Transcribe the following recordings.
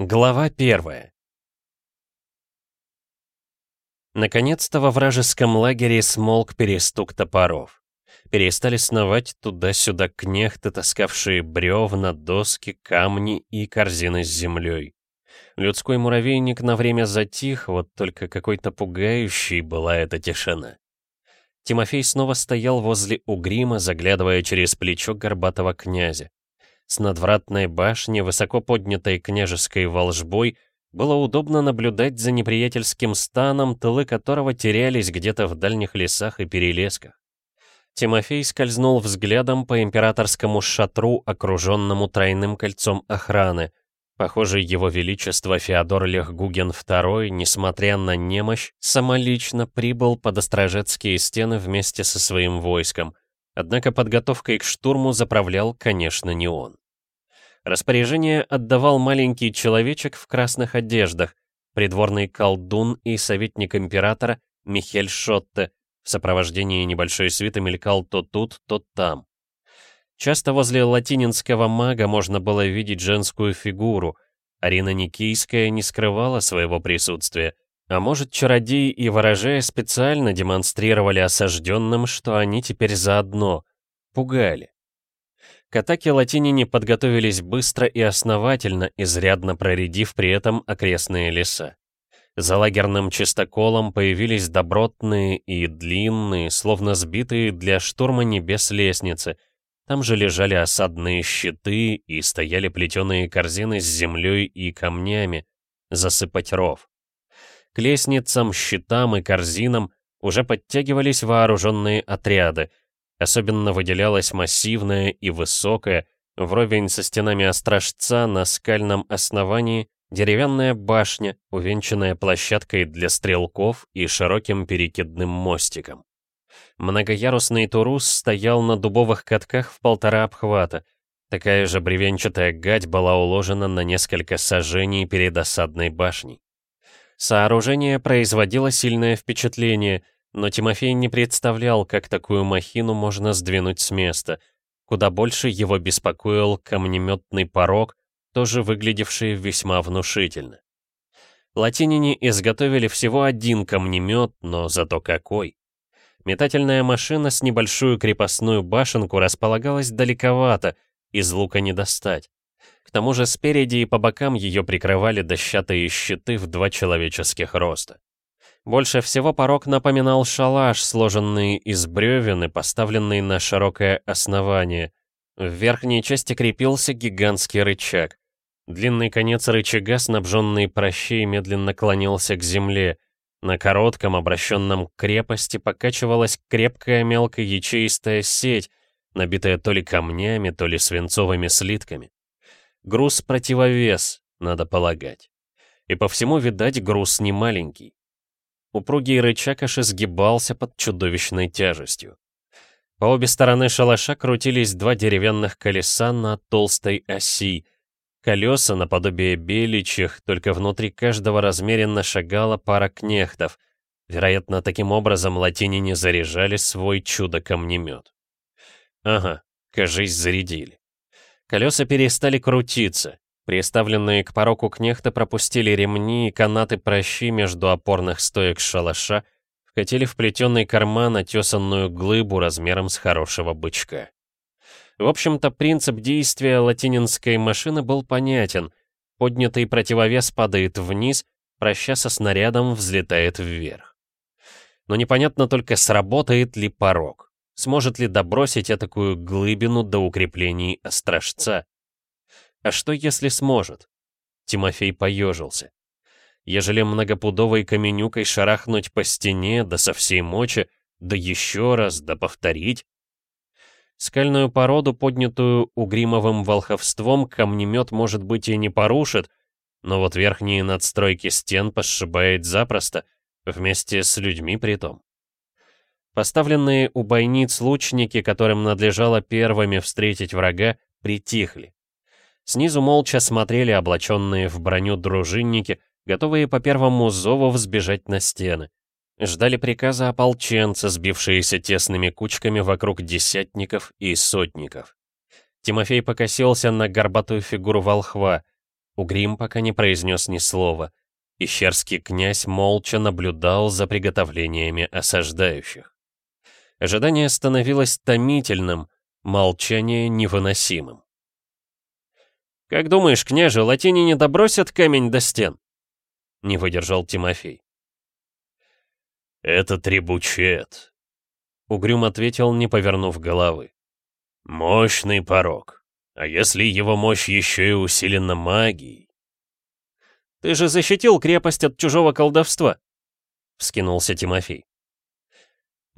Глава первая Наконец-то во вражеском лагере смолк перестук топоров. Перестали сновать туда-сюда кнехты, таскавшие бревна, доски, камни и корзины с землей. Людской муравейник на время затих, вот только какой-то пугающей была эта тишина. Тимофей снова стоял возле угрима, заглядывая через плечо горбатого князя. С надвратной башни, высоко поднятой княжеской волжбой, было удобно наблюдать за неприятельским станом, тылы которого терялись где-то в дальних лесах и перелесках. Тимофей скользнул взглядом по императорскому шатру, окруженному тройным кольцом охраны. Похоже, его величество Феодор Лехгуген II, несмотря на немощь, самолично прибыл под Острожецкие стены вместе со своим войском — Однако подготовкой к штурму заправлял, конечно, не он. Распоряжение отдавал маленький человечек в красных одеждах, придворный колдун и советник императора Михель Шотте, в сопровождении небольшой свиты мелькал то тут, то там. Часто возле латининского мага можно было видеть женскую фигуру. Арина Никийская не скрывала своего присутствия — а может, чародеи и ворожея специально демонстрировали осажденным, что они теперь заодно, пугали. К атаке латинине подготовились быстро и основательно, изрядно проредив при этом окрестные леса. За лагерным чистоколом появились добротные и длинные, словно сбитые для штурма небес лестницы. Там же лежали осадные щиты и стояли плетеные корзины с землей и камнями. Засыпать ров. К лестницам, щитам и корзинам уже подтягивались вооруженные отряды. Особенно выделялась массивная и высокая, вровень со стенами острожца на скальном основании, деревянная башня, увенчанная площадкой для стрелков и широким перекидным мостиком. Многоярусный турус стоял на дубовых катках в полтора обхвата. Такая же бревенчатая гать была уложена на несколько сажений перед осадной башней. Сооружение производило сильное впечатление, но Тимофей не представлял, как такую махину можно сдвинуть с места. Куда больше его беспокоил камнеметный порог, тоже выглядевший весьма внушительно. Латинине изготовили всего один камнемет, но зато какой. Метательная машина с небольшую крепостную башенку располагалась далековато, из лука не достать. К тому же спереди и по бокам ее прикрывали дощатые щиты в два человеческих роста. Больше всего порог напоминал шалаш, сложенный из бревен и поставленный на широкое основание. В верхней части крепился гигантский рычаг. Длинный конец рычага, снабженный прощей, медленно клонился к земле. На коротком, обращенном к крепости, покачивалась крепкая мелкая ячеистая сеть, набитая то ли камнями, то ли свинцовыми слитками. Груз-противовес, надо полагать. И по всему, видать, груз не маленький. Упругий рычаг аж изгибался под чудовищной тяжестью. По обе стороны шалаша крутились два деревянных колеса на толстой оси. Колеса наподобие беличьих, только внутри каждого размеренно шагала пара кнехтов. Вероятно, таким образом латинине заряжали свой чудо-камнемет. Ага, кажись, зарядили. Колеса перестали крутиться. Приставленные к пороку кнехты пропустили ремни и канаты прощи между опорных стоек шалаша, вкатили в плетеный карман отесанную глыбу размером с хорошего бычка. В общем-то, принцип действия латининской машины был понятен. Поднятый противовес падает вниз, проща со снарядом взлетает вверх. Но непонятно только, сработает ли порог сможет ли добросить этакую глыбину до укреплений острожца. А что если сможет? Тимофей поежился. Ежели многопудовой каменюкой шарахнуть по стене, да со всей мочи, да еще раз, да повторить? Скальную породу, поднятую угримовым волховством, камнемет, может быть, и не порушит, но вот верхние надстройки стен пошибает запросто, вместе с людьми притом. Поставленные у бойниц лучники, которым надлежало первыми встретить врага, притихли. Снизу молча смотрели облаченные в броню дружинники, готовые по первому зову взбежать на стены. Ждали приказа ополченца, сбившиеся тесными кучками вокруг десятников и сотников. Тимофей покосился на горбатую фигуру волхва. Угрим пока не произнес ни слова. Ищерский князь молча наблюдал за приготовлениями осаждающих. Ожидание становилось томительным, молчание невыносимым. «Как думаешь, княже, латине не добросят камень до стен?» — не выдержал Тимофей. «Это требучет», — угрюм ответил, не повернув головы. «Мощный порог. А если его мощь еще и усилена магией?» «Ты же защитил крепость от чужого колдовства!» — вскинулся Тимофей.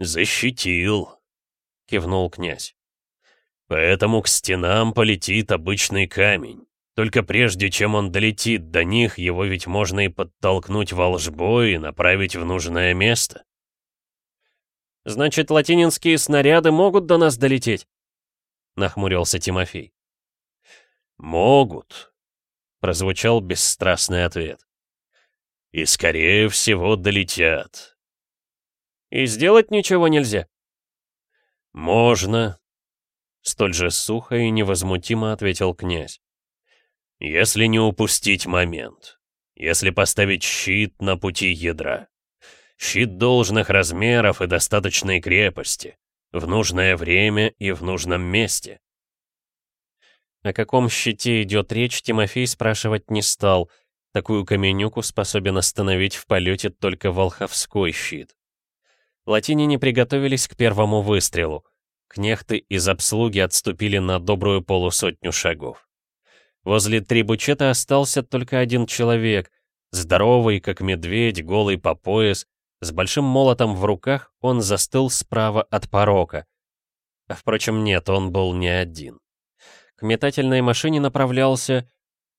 «Защитил», — кивнул князь. «Поэтому к стенам полетит обычный камень. Только прежде чем он долетит до них, его ведь можно и подтолкнуть волжбой и направить в нужное место». «Значит, латининские снаряды могут до нас долететь?» — нахмурился Тимофей. «Могут», — прозвучал бесстрастный ответ. «И, скорее всего, долетят. И сделать ничего нельзя?» «Можно», — столь же сухо и невозмутимо ответил князь. «Если не упустить момент, если поставить щит на пути ядра. Щит должных размеров и достаточной крепости, в нужное время и в нужном месте». О каком щите идет речь, Тимофей спрашивать не стал. Такую каменюку способен остановить в полете только волховской щит. Латинине приготовились к первому выстрелу. Кнехты из обслуги отступили на добрую полусотню шагов. Возле трибучета остался только один человек, здоровый, как медведь, голый по пояс, с большим молотом в руках он застыл справа от порока. А впрочем, нет, он был не один. К метательной машине направлялся...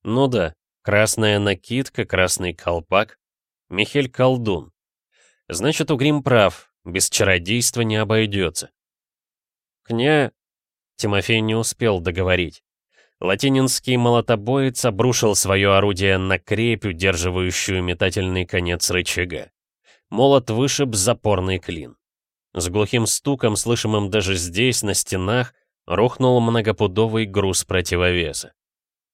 Ну да, красная накидка, красный колпак. Михель Колдун. Значит, Угрим прав, без чародейства не обойдется. Кня... Тимофей не успел договорить. Латининский молотобоец обрушил свое орудие на крепь, удерживающую метательный конец рычага. Молот вышиб запорный клин. С глухим стуком, слышимым даже здесь, на стенах, рухнул многопудовый груз противовеса.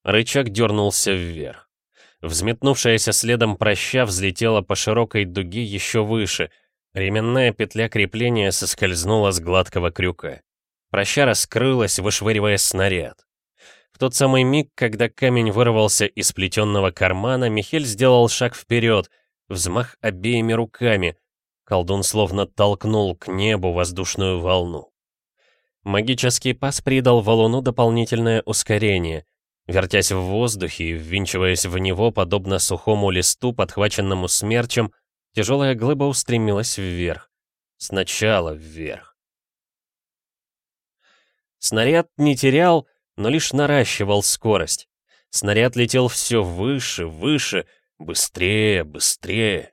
Рычаг дернулся вверх. Взметнувшаяся следом проща взлетела по широкой дуге еще выше — Ременная петля крепления соскользнула с гладкого крюка. Проща раскрылась, вышвыривая снаряд. В тот самый миг, когда камень вырвался из плетенного кармана, Михель сделал шаг вперед, взмах обеими руками. Колдун словно толкнул к небу воздушную волну. Магический пас придал валуну дополнительное ускорение. Вертясь в воздухе и ввинчиваясь в него, подобно сухому листу, подхваченному смерчем, Тяжелая глыба устремилась вверх. Сначала вверх. Снаряд не терял, но лишь наращивал скорость. Снаряд летел все выше, выше, быстрее, быстрее.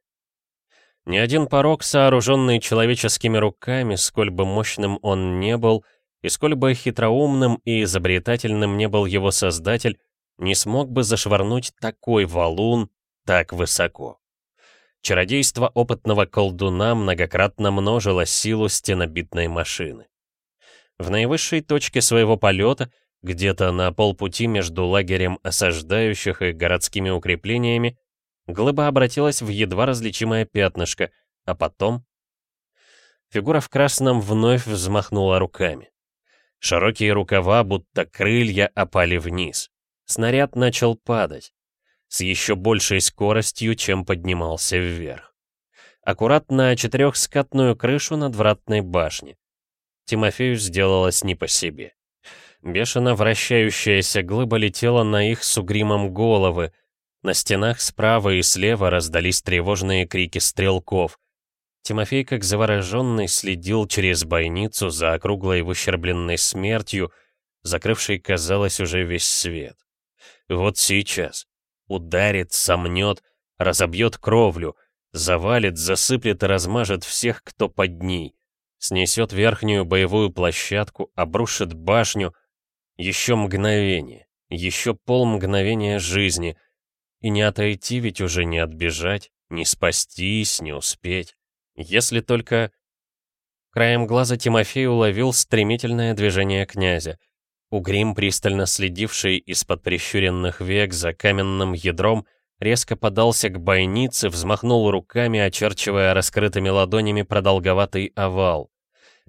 Ни один порог, сооруженный человеческими руками, сколь бы мощным он не был, и сколь бы хитроумным и изобретательным не был его создатель, не смог бы зашвырнуть такой валун так высоко. Чародейство опытного колдуна многократно множило силу стенобитной машины. В наивысшей точке своего полета, где-то на полпути между лагерем осаждающих и городскими укреплениями, глыба обратилась в едва различимое пятнышко, а потом... Фигура в красном вновь взмахнула руками. Широкие рукава, будто крылья, опали вниз. Снаряд начал падать с еще большей скоростью, чем поднимался вверх. Аккуратно на четырехскатную крышу надвратной башни. Тимофею сделалось не по себе. Бешено вращающаяся глыба летела на их с угримом головы. На стенах справа и слева раздались тревожные крики стрелков. Тимофей, как завороженный, следил через бойницу за округлой выщербленной смертью, закрывшей, казалось, уже весь свет. Вот сейчас, Ударит, сомнет, разобьет кровлю, завалит, засыплет и размажет всех, кто под ней. Снесет верхнюю боевую площадку, обрушит башню. Еще мгновение, еще полмгновения жизни. И не отойти ведь уже не отбежать, не спастись, не успеть. Если только... Краем глаза Тимофей уловил стремительное движение князя. Угрим, пристально следивший из-под прищуренных век за каменным ядром, резко подался к бойнице, взмахнул руками, очерчивая раскрытыми ладонями продолговатый овал.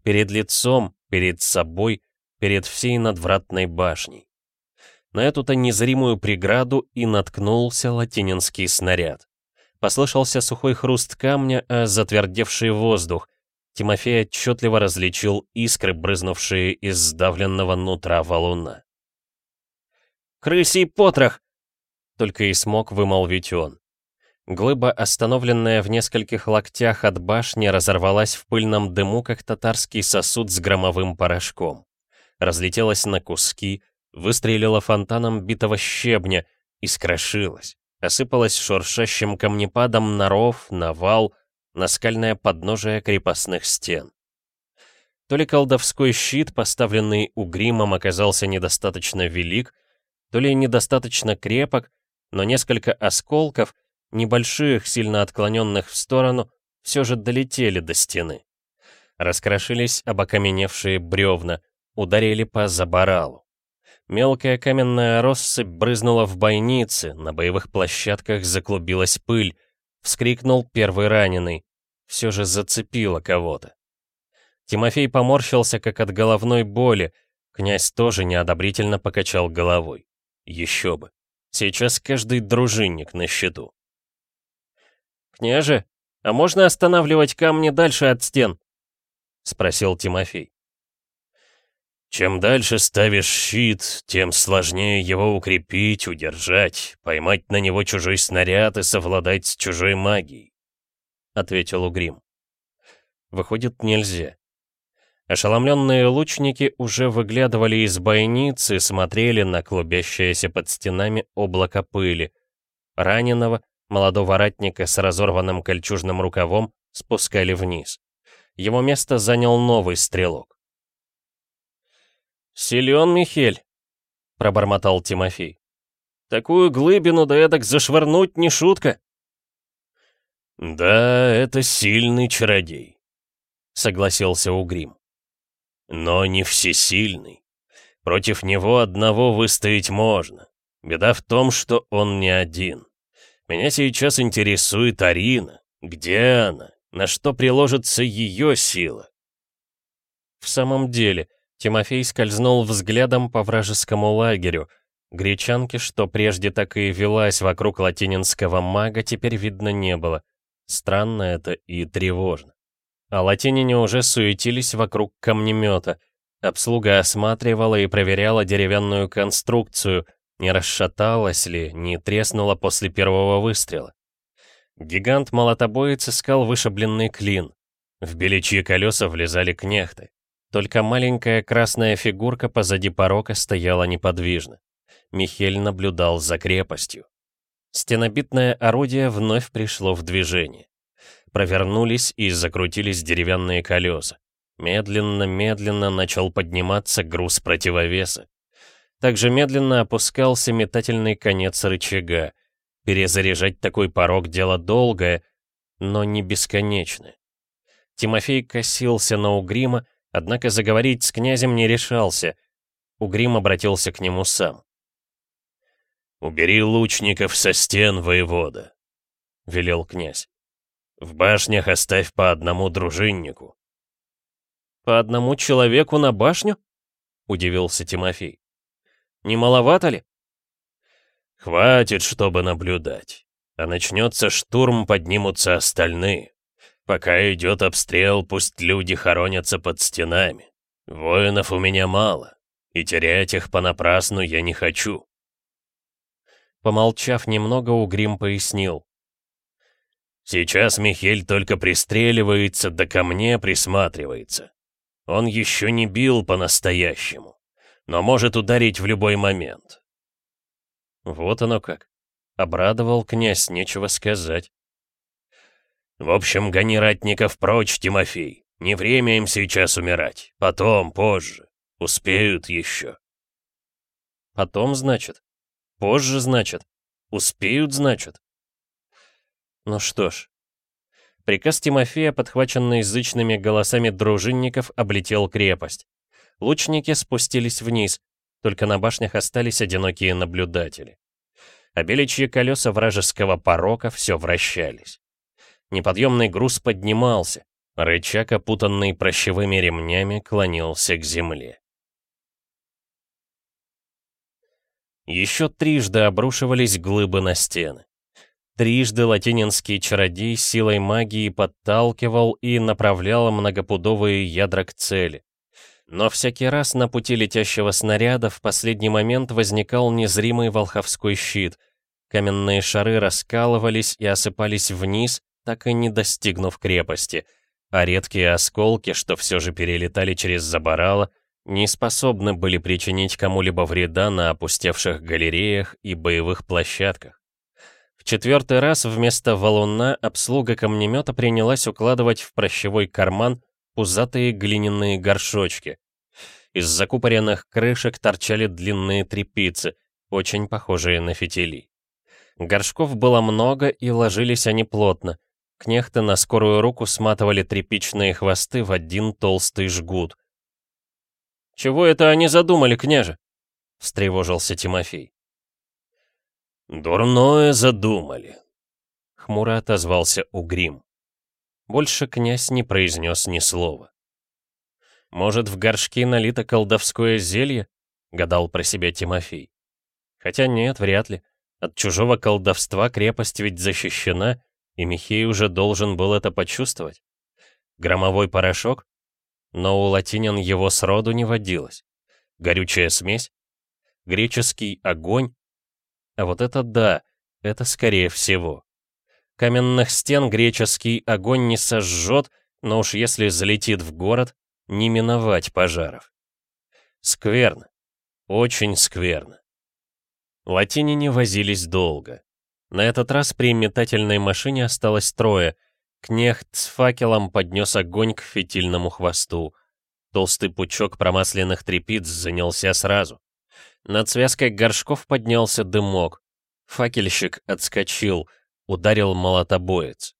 Перед лицом, перед собой, перед всей надвратной башней. На эту-то незримую преграду и наткнулся латининский снаряд. Послышался сухой хруст камня, а затвердевший воздух. Тимофей отчетливо различил искры, брызнувшие из сдавленного нутра валуна. «Крысий потрох!» Только и смог вымолвить он. Глыба, остановленная в нескольких локтях от башни, разорвалась в пыльном дыму, как татарский сосуд с громовым порошком. Разлетелась на куски, выстрелила фонтаном битого щебня и скрошилась. Осыпалась шуршащим камнепадом на ров, на вал, на скальное подножие крепостных стен. То ли колдовской щит, поставленный у гримом, оказался недостаточно велик, то ли недостаточно крепок, но несколько осколков, небольших, сильно отклоненных в сторону, все же долетели до стены. Раскрошились обокаменевшие бревна, ударили по заборалу. Мелкая каменная россыпь брызнула в бойнице, на боевых площадках заклубилась пыль. Вскрикнул первый раненый. Все же зацепило кого-то. Тимофей поморщился, как от головной боли. Князь тоже неодобрительно покачал головой. Еще бы. Сейчас каждый дружинник на счету. «Княже, а можно останавливать камни дальше от стен?» — спросил Тимофей. Чем дальше ставишь щит, тем сложнее его укрепить, удержать, поймать на него чужой снаряд и совладать с чужой магией», — ответил Угрим. «Выходит, нельзя». Ошеломленные лучники уже выглядывали из бойницы, смотрели на клубящееся под стенами облако пыли. Раненого, молодого ратника с разорванным кольчужным рукавом, спускали вниз. Его место занял новый стрелок. «Силен Михель», — пробормотал Тимофей. «Такую глыбину да эдак зашвырнуть не шутка». «Да, это сильный чародей», — согласился Угрим. «Но не всесильный. Против него одного выстоять можно. Беда в том, что он не один. Меня сейчас интересует Арина. Где она? На что приложится ее сила?» «В самом деле, Тимофей скользнул взглядом по вражескому лагерю. Гречанки, что прежде так и велась вокруг латининского мага, теперь видно не было. Странно это и тревожно. А латинине уже суетились вокруг камнемета. Обслуга осматривала и проверяла деревянную конструкцию, не расшаталась ли, не треснула после первого выстрела. Гигант-молотобоец искал вышибленный клин. В беличьи колеса влезали кнехты. Только маленькая красная фигурка позади порока стояла неподвижно. Михель наблюдал за крепостью. Стенобитное орудие вновь пришло в движение. Провернулись и закрутились деревянные колеса. Медленно-медленно начал подниматься груз противовеса. Также медленно опускался метательный конец рычага. Перезаряжать такой порог дело долгое, но не бесконечное. Тимофей косился на угрима, Однако заговорить с князем не решался. Угрим обратился к нему сам. «Убери лучников со стен, воевода», — велел князь. «В башнях оставь по одному дружиннику». «По одному человеку на башню?» — удивился Тимофей. «Не маловато ли?» «Хватит, чтобы наблюдать. А начнется штурм, поднимутся остальные. Пока идет обстрел, пусть люди хоронятся под стенами. Воинов у меня мало, и терять их понапрасну я не хочу. Помолчав немного, Угрим пояснил. Сейчас Михель только пристреливается, да ко мне присматривается. Он еще не бил по-настоящему, но может ударить в любой момент. Вот оно как. Обрадовал князь, нечего сказать. В общем, гони ратников прочь, Тимофей. Не время им сейчас умирать. Потом, позже. Успеют еще. Потом, значит? Позже, значит? Успеют, значит? Ну что ж. Приказ Тимофея, подхваченный язычными голосами дружинников, облетел крепость. Лучники спустились вниз. только на башнях остались одинокие наблюдатели. А беличьи колеса вражеского порока все вращались. Неподъемный груз поднимался, рычаг, опутанный прощевыми ремнями, клонился к земле. Еще трижды обрушивались глыбы на стены. Трижды латининский чародей силой магии подталкивал и направлял многопудовые ядра к цели. Но всякий раз на пути летящего снаряда в последний момент возникал незримый волховской щит. Каменные шары раскалывались и осыпались вниз, так и не достигнув крепости, а редкие осколки, что все же перелетали через заборало, не способны были причинить кому-либо вреда на опустевших галереях и боевых площадках четвертый раз вместо валуна обслуга камнемета принялась укладывать в прощевой карман пузатые глиняные горшочки. Из закупоренных крышек торчали длинные трепицы, очень похожие на фитили. Горшков было много, и ложились они плотно. Кнехты на скорую руку сматывали тряпичные хвосты в один толстый жгут. «Чего это они задумали, княже?» — встревожился Тимофей. «Дурное задумали», — хмуро отозвался Угрим. Больше князь не произнес ни слова. «Может, в горшки налито колдовское зелье?» — гадал про себя Тимофей. «Хотя нет, вряд ли. От чужого колдовства крепость ведь защищена, и Михей уже должен был это почувствовать. Громовой порошок? Но у латинян его сроду не водилось. Горючая смесь? Греческий огонь? А вот это да, это скорее всего. Каменных стен греческий огонь не сожжет, но уж если залетит в город, не миновать пожаров. Скверно. Очень скверно. Латинине возились долго. На этот раз при метательной машине осталось трое. Кнехт с факелом поднес огонь к фитильному хвосту. Толстый пучок промасленных трепиц занялся сразу. Над связкой горшков поднялся дымок. Факельщик отскочил, ударил молотобоец.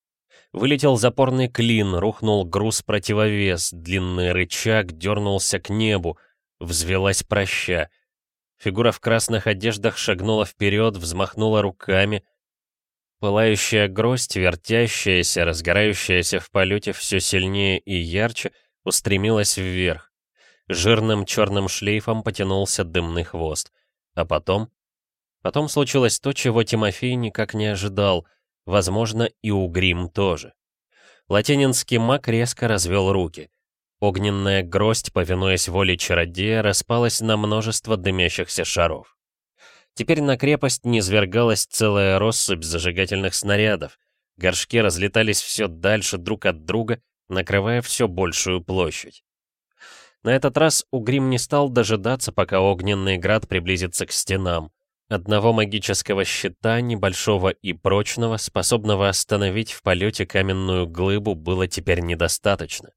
Вылетел запорный клин, рухнул груз-противовес, длинный рычаг дернулся к небу, взвелась проща. Фигура в красных одеждах шагнула вперед, взмахнула руками. Пылающая гроздь, вертящаяся, разгорающаяся в полете все сильнее и ярче, устремилась вверх. Жирным черным шлейфом потянулся дымный хвост. А потом... Потом случилось то, чего Тимофей никак не ожидал. Возможно, и Угрим тоже. Латининский маг резко развел руки. Огненная гроздь, повинуясь воле чародея, распалась на множество дымящихся шаров. Теперь на крепость низвергалась целая россыпь зажигательных снарядов. Горшки разлетались все дальше друг от друга, накрывая все большую площадь. На этот раз Угрим не стал дожидаться, пока огненный град приблизится к стенам. Одного магического щита, небольшого и прочного, способного остановить в полете каменную глыбу, было теперь недостаточно.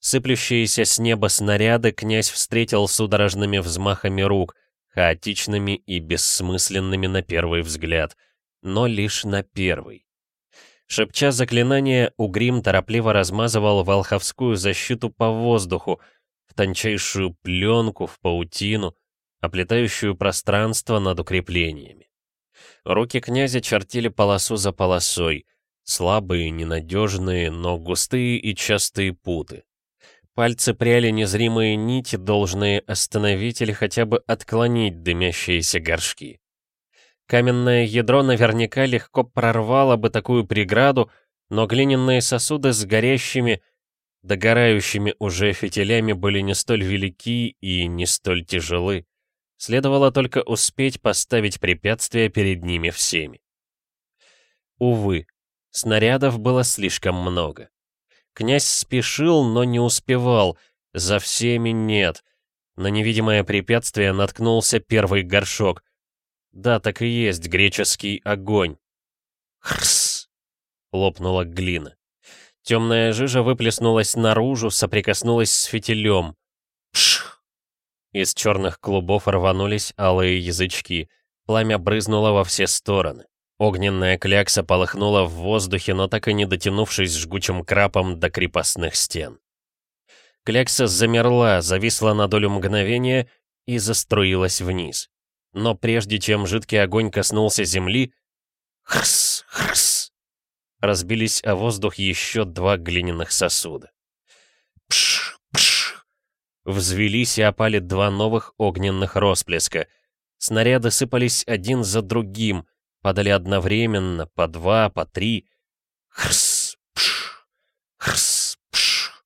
Сыплющиеся с неба снаряды князь встретил судорожными взмахами рук, хаотичными и бессмысленными на первый взгляд, но лишь на первый. Шепча заклинание, Угрим торопливо размазывал волховскую защиту по воздуху, в тончайшую пленку, в паутину, оплетающую пространство над укреплениями. Руки князя чертили полосу за полосой, слабые, ненадежные, но густые и частые путы. Пальцы пряли незримые нити, должные остановить или хотя бы отклонить дымящиеся горшки. Каменное ядро наверняка легко прорвало бы такую преграду, но глиняные сосуды с горящими, догорающими уже фитилями были не столь велики и не столь тяжелы. Следовало только успеть поставить препятствия перед ними всеми. Увы, снарядов было слишком много. Князь спешил, но не успевал, за всеми нет. На невидимое препятствие наткнулся первый горшок. Да, так и есть греческий огонь. Хрс! лопнула глина. Темная жижа выплеснулась наружу, соприкоснулась с фитилем. Из черных клубов рванулись алые язычки. Пламя брызнуло во все стороны. Огненная клякса полыхнула в воздухе, но так и не дотянувшись жгучим крапом до крепостных стен. Клякса замерла, зависла на долю мгновения и заструилась вниз. Но прежде чем жидкий огонь коснулся земли, хрс, хрс, разбились о воздух еще два глиняных сосуда. Пш, пш, взвелись и опали два новых огненных росплеска. Снаряды сыпались один за другим, падали одновременно, по два, по три. Хрс, пш, хрс, пш,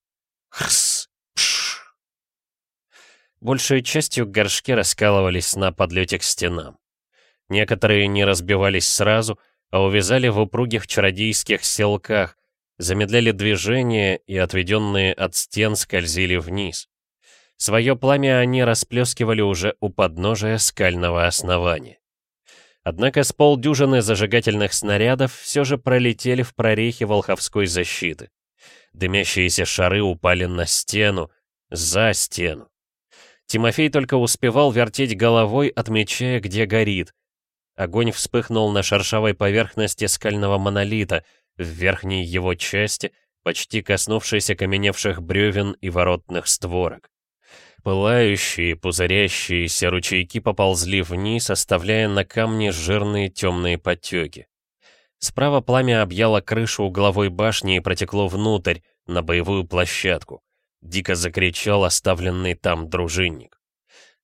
хрс, пш. Большей частью горшки раскалывались на подлете к стенам. Некоторые не разбивались сразу, а увязали в упругих чародейских селках, замедляли движение и, отведенные от стен, скользили вниз. Свое пламя они расплескивали уже у подножия скального основания. Однако с полдюжины зажигательных снарядов все же пролетели в прорехи волховской защиты. Дымящиеся шары упали на стену, за стену. Тимофей только успевал вертеть головой, отмечая, где горит. Огонь вспыхнул на шершавой поверхности скального монолита, в верхней его части, почти коснувшейся каменевших бревен и воротных створок. Пылающие, пузырящиеся ручейки поползли вниз, оставляя на камне жирные темные потеки. Справа пламя объяло крышу угловой башни и протекло внутрь, на боевую площадку. Дико закричал оставленный там дружинник.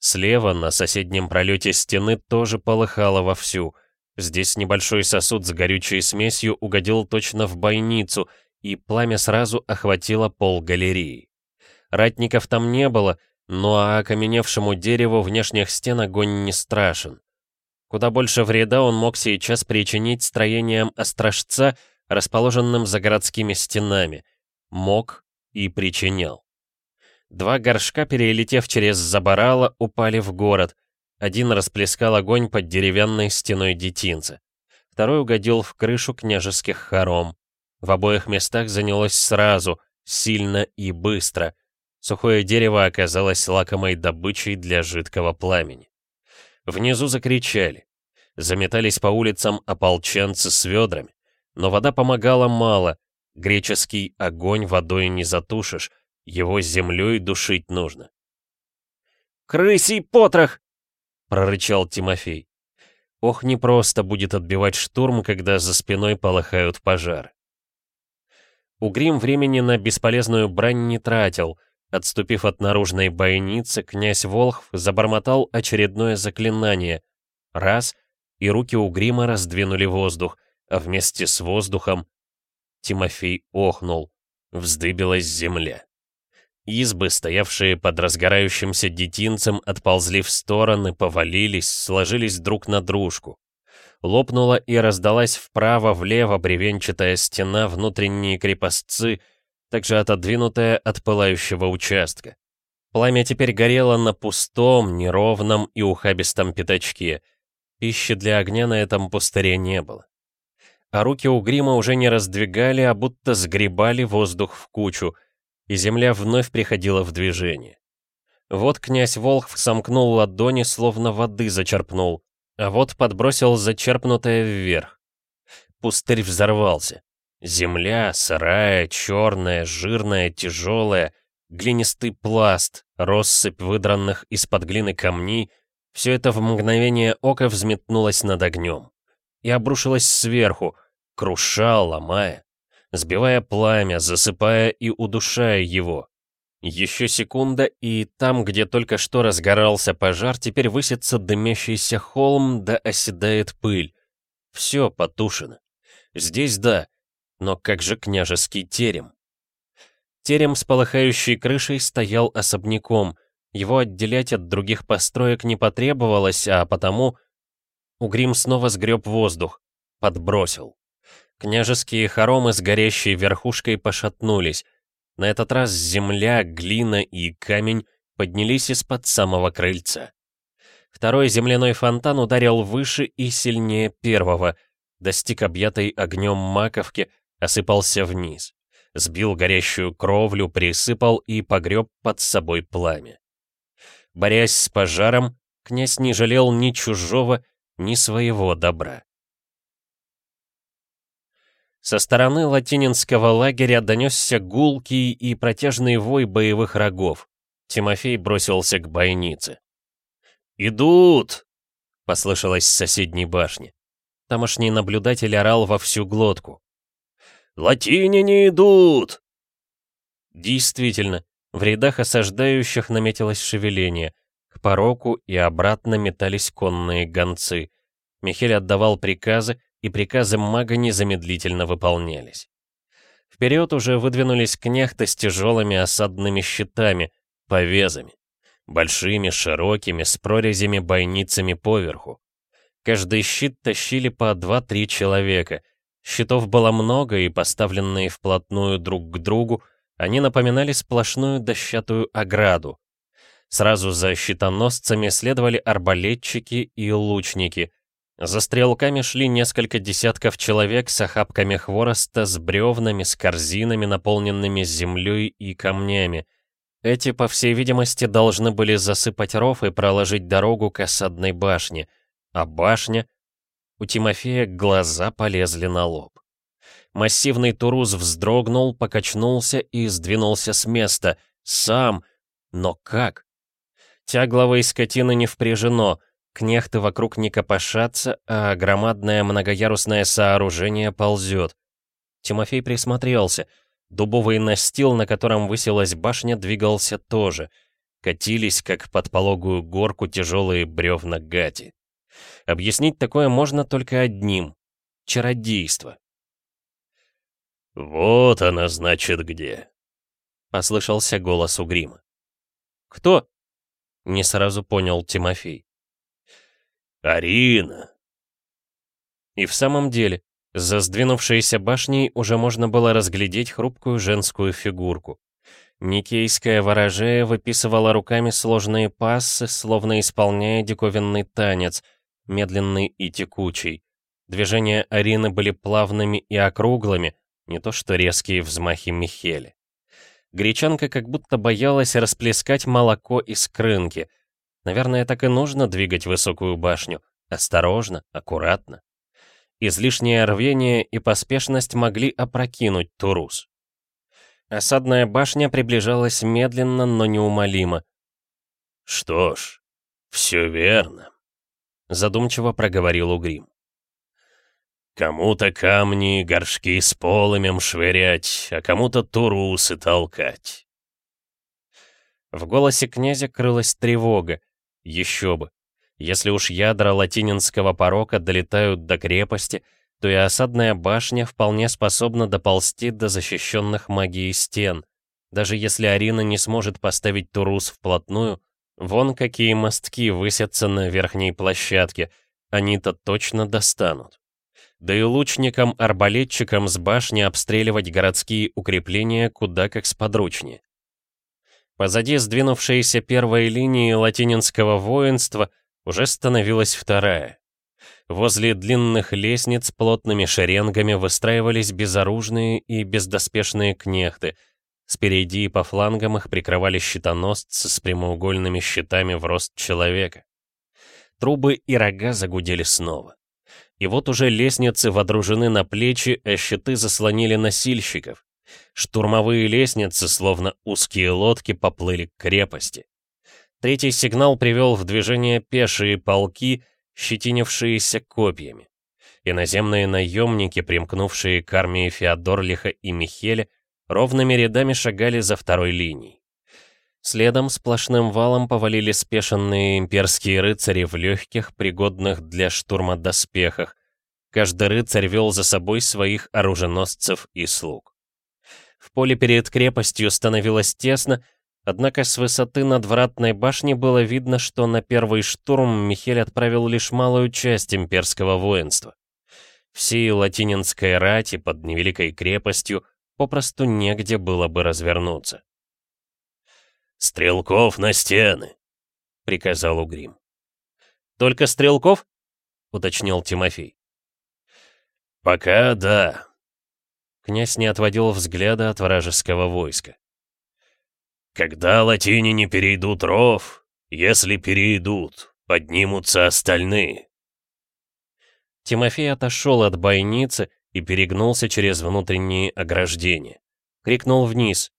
Слева, на соседнем пролете стены, тоже полыхало вовсю. Здесь небольшой сосуд с горючей смесью угодил точно в бойницу, и пламя сразу охватило пол галереи. Ратников там не было, ну а окаменевшему дереву внешних стен огонь не страшен. Куда больше вреда он мог сейчас причинить строениям острожца, расположенным за городскими стенами. Мог и причинял. Два горшка, перелетев через заборало, упали в город. Один расплескал огонь под деревянной стеной детинца. Второй угодил в крышу княжеских хором. В обоих местах занялось сразу, сильно и быстро. Сухое дерево оказалось лакомой добычей для жидкого пламени. Внизу закричали. Заметались по улицам ополченцы с ведрами. Но вода помогала мало. Греческий огонь водой не затушишь, его землей душить нужно. «Крысий потрох!» — прорычал Тимофей. Ох, непросто будет отбивать штурм, когда за спиной полыхают пожары. Угрим времени на бесполезную брань не тратил — Отступив от наружной бойницы, князь Волхв забормотал очередное заклинание. Раз, и руки у грима раздвинули воздух, а вместе с воздухом Тимофей охнул. Вздыбилась земля. Избы, стоявшие под разгорающимся детинцем, отползли в стороны, повалились, сложились друг на дружку. Лопнула и раздалась вправо-влево бревенчатая стена, внутренние крепостцы — также отодвинутая от пылающего участка. Пламя теперь горело на пустом, неровном и ухабистом пятачке. Пищи для огня на этом пустыре не было. А руки у грима уже не раздвигали, а будто сгребали воздух в кучу, и земля вновь приходила в движение. Вот князь Волхв сомкнул ладони, словно воды зачерпнул, а вот подбросил зачерпнутое вверх. Пустырь взорвался. Земля сырая, черная, жирная, тяжелая, глинистый пласт, россыпь выдранных из-под глины камней — все это в мгновение ока взметнулось над огнем и обрушилось сверху, круша, ломая, сбивая пламя, засыпая и удушая его. Еще секунда, и там, где только что разгорался пожар, теперь высится дымящийся холм, да оседает пыль. Все потушено. Здесь да, но как же княжеский терем? Терем с полыхающей крышей стоял особняком. Его отделять от других построек не потребовалось, а потому... Угрим снова сгреб воздух. Подбросил. Княжеские хоромы с горящей верхушкой пошатнулись. На этот раз земля, глина и камень поднялись из-под самого крыльца. Второй земляной фонтан ударил выше и сильнее первого, достиг объятой огнем маковки, осыпался вниз. Сбил горящую кровлю, присыпал и погреб под собой пламя. Борясь с пожаром, князь не жалел ни чужого, ни своего добра. Со стороны латининского лагеря донесся гулкий и протяжный вой боевых рогов. Тимофей бросился к бойнице. «Идут!» — послышалось с соседней башни. Тамошний наблюдатель орал во всю глотку. «Латиняне идут!» Действительно, в рядах осаждающих наметилось шевеление. К пороку и обратно метались конные гонцы. Михель отдавал приказы, и приказы мага незамедлительно выполнялись. Вперед уже выдвинулись кнехты с тяжелыми осадными щитами, повезами. Большими, широкими, с прорезями-бойницами поверху. Каждый щит тащили по 2-3 человека. Щитов было много, и поставленные вплотную друг к другу, они напоминали сплошную дощатую ограду. Сразу за щитоносцами следовали арбалетчики и лучники. За стрелками шли несколько десятков человек с охапками хвороста, с бревнами, с корзинами, наполненными землей и камнями. Эти, по всей видимости, должны были засыпать ров и проложить дорогу к осадной башне. А башня... У Тимофея глаза полезли на лоб. Массивный Турус вздрогнул, покачнулся и сдвинулся с места. Сам. Но как? Тягловой скотины не впряжено, кнехты вокруг не копошатся, а громадное многоярусное сооружение ползет. Тимофей присмотрелся. Дубовый настил, на котором высилась башня, двигался тоже. Катились, как под пологую горку, тяжелые бревна гати. Объяснить такое можно только одним — чародейство. «Вот она, значит, где!» — послышался голос у Грима. «Кто?» — не сразу понял Тимофей. «Арина!» И в самом деле, за сдвинувшейся башней уже можно было разглядеть хрупкую женскую фигурку. Никейская ворожея выписывала руками сложные пассы, словно исполняя диковинный танец, медленный и текучий. Движения Арины были плавными и округлыми, не то что резкие взмахи Михели. Гречанка как будто боялась расплескать молоко из крынки. Наверное, так и нужно двигать высокую башню. Осторожно, аккуратно. Излишнее рвение и поспешность могли опрокинуть Турус. Осадная башня приближалась медленно, но неумолимо. «Что ж, все верно», — задумчиво проговорил Угрим. Кому-то камни, горшки с полымем швырять, а кому-то турусы толкать. В голосе князя крылась тревога. Еще бы. Если уж ядра латининского порока долетают до крепости, то и осадная башня вполне способна доползти до защищенных магией стен. Даже если Арина не сможет поставить Турус вплотную, вон какие мостки высятся на верхней площадке, они-то точно достанут. Да и лучникам-арбалетчикам с башни обстреливать городские укрепления куда как сподручнее. Позади сдвинувшейся первой линии латининского воинства уже становилась вторая. Возле длинных лестниц плотными шеренгами выстраивались безоружные и бездоспешные кнехты. Спереди и по флангам их прикрывали щитоносцы с прямоугольными щитами в рост человека. Трубы и рога загудели снова. И вот уже лестницы водружены на плечи, а щиты заслонили носильщиков. Штурмовые лестницы, словно узкие лодки, поплыли к крепости. Третий сигнал привел в движение пешие полки, щетинившиеся копьями. Иноземные наемники, примкнувшие к армии Феодорлиха и Михеля, ровными рядами шагали за второй линией. Следом сплошным валом повалили спешенные имперские рыцари в легких, пригодных для штурма доспехах. Каждый рыцарь вел за собой своих оруженосцев и слуг. В поле перед крепостью становилось тесно, однако с высоты надвратной башни было видно, что на первый штурм Михель отправил лишь малую часть имперского воинства. Всей латининской рати под невеликой крепостью попросту негде было бы развернуться. «Стрелков на стены!» — приказал Угрим. «Только стрелков?» — уточнил Тимофей. «Пока да». Князь не отводил взгляда от вражеского войска. «Когда латине перейдут ров, если перейдут, поднимутся остальные». Тимофей отошел от бойницы и перегнулся через внутренние ограждения. Крикнул вниз.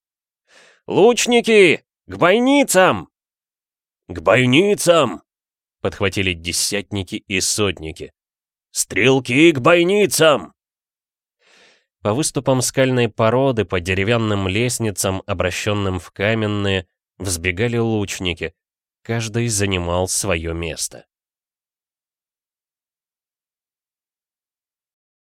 «Лучники! К бойницам!» «К бойницам!» Подхватили десятники и сотники. «Стрелки к бойницам!» По выступам скальной породы, по деревянным лестницам, обращенным в каменные, взбегали лучники. Каждый занимал свое место.